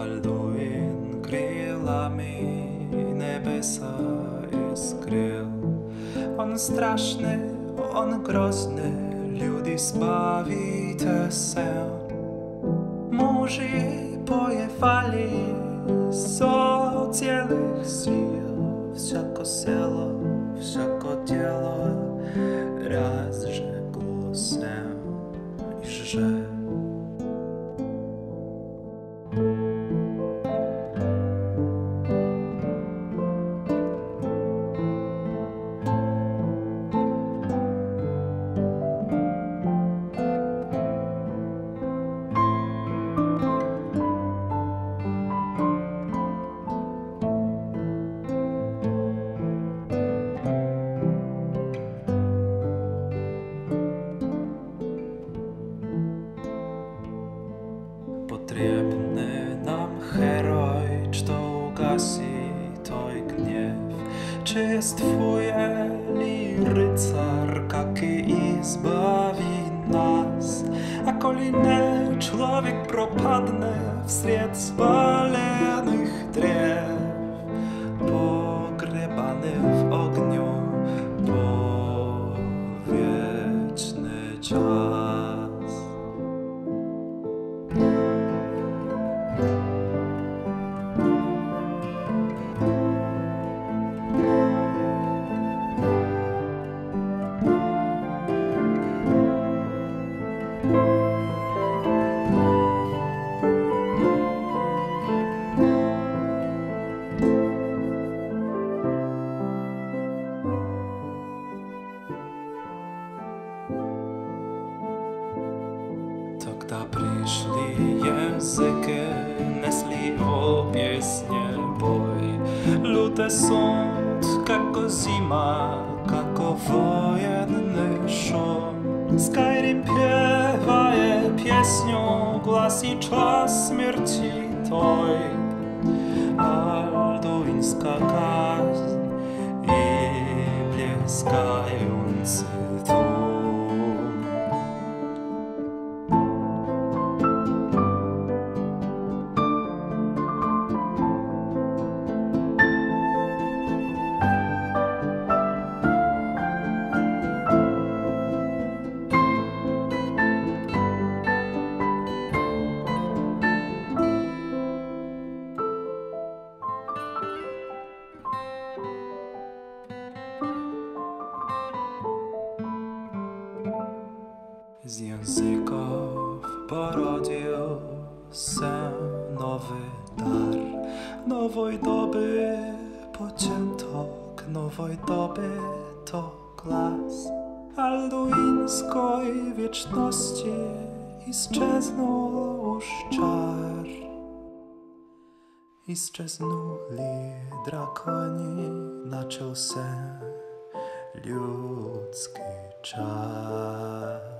Альдуин крылами небеса искрил. Он страшный, он грозный, люди спавите се. Мужи поевали со целых сил, всяко село, всяко тело Potrzebny nam heroj, kto ugasi toj gniew. Czy jest twój Eli rycar, kaki i zbawi nas? A koli nie, człowiek propadne wśród spalonych Тогда пришли języki nesli obiesnie boj. Ludzie są kako zima, kako wojenny szum. Skyrim piewaje piesnią, glasi czas śmierci toj. Alduinska kara. Z języków porodził się nowy dar. Nowej doby początek nowej doby to glas Alduińskiej wieczności już czar. Isczeznuli drakoni Naczął się ludzki czas